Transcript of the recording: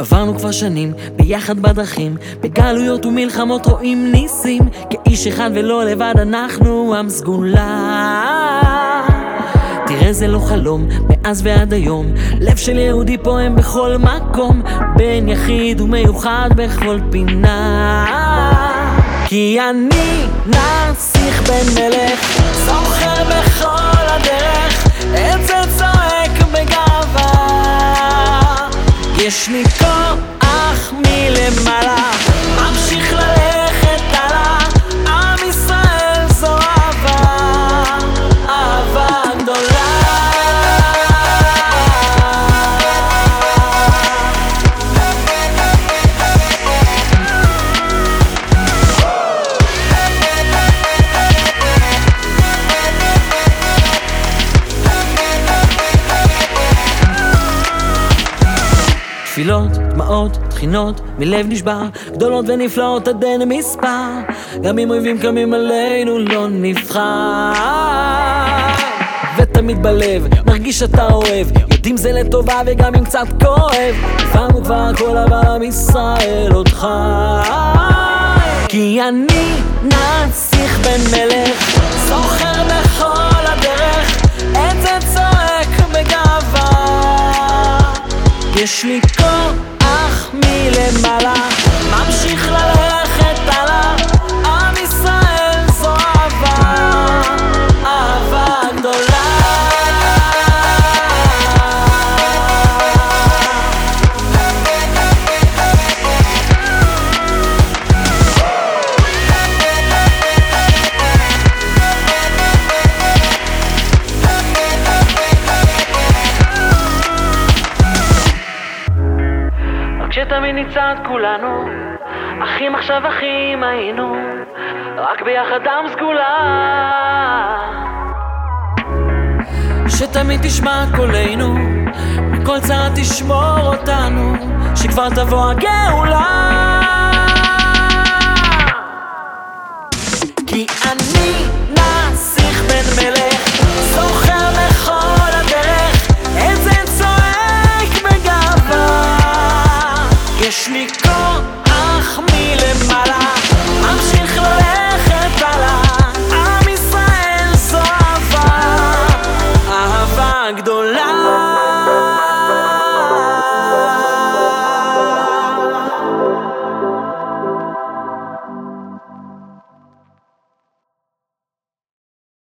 עברנו כבר שנים, ביחד בדרכים, בגלויות ומלחמות רואים ניסים, כאיש אחד ולא לבד אנחנו עם סגולה. תראה זה לא חלום, מאז ועד היום, לב של יהודי פועם בכל מקום, בן יחיד ומיוחד בכל פינה. כי אני נסיך בן מלך, זוכר בכל הדרך, זה צועק בגאווה. יש לי כוח מלמעלה, ממשיך ללכת תפילות, דמעות, תחינות, מלב נשבר, גדולות ונפלאות עד אין מספר, גם אם אויבים קמים עלינו לא נבחר. ותמיד בלב, מרגיש שאתה אוהב, יודעים זה לטובה וגם אם קצת כואב, הבנו כבר הכל אבל עם ישראל עוד חי. כי אני נסיך בן מלך, זוכר יש לי כוח מלמעלה, ממשיך ללכת שתמיד נצעד כולנו, אחים עכשיו אחים היינו, רק ביחד עם סגולה. שתמיד תשמע קולנו, מכל צעד תשמור אותנו, שכבר תבוא הגאולה. לי כוח מלמעלה אמשיך ללכת הלאה. עם ישראל זו אהבה, אהבה גדולה.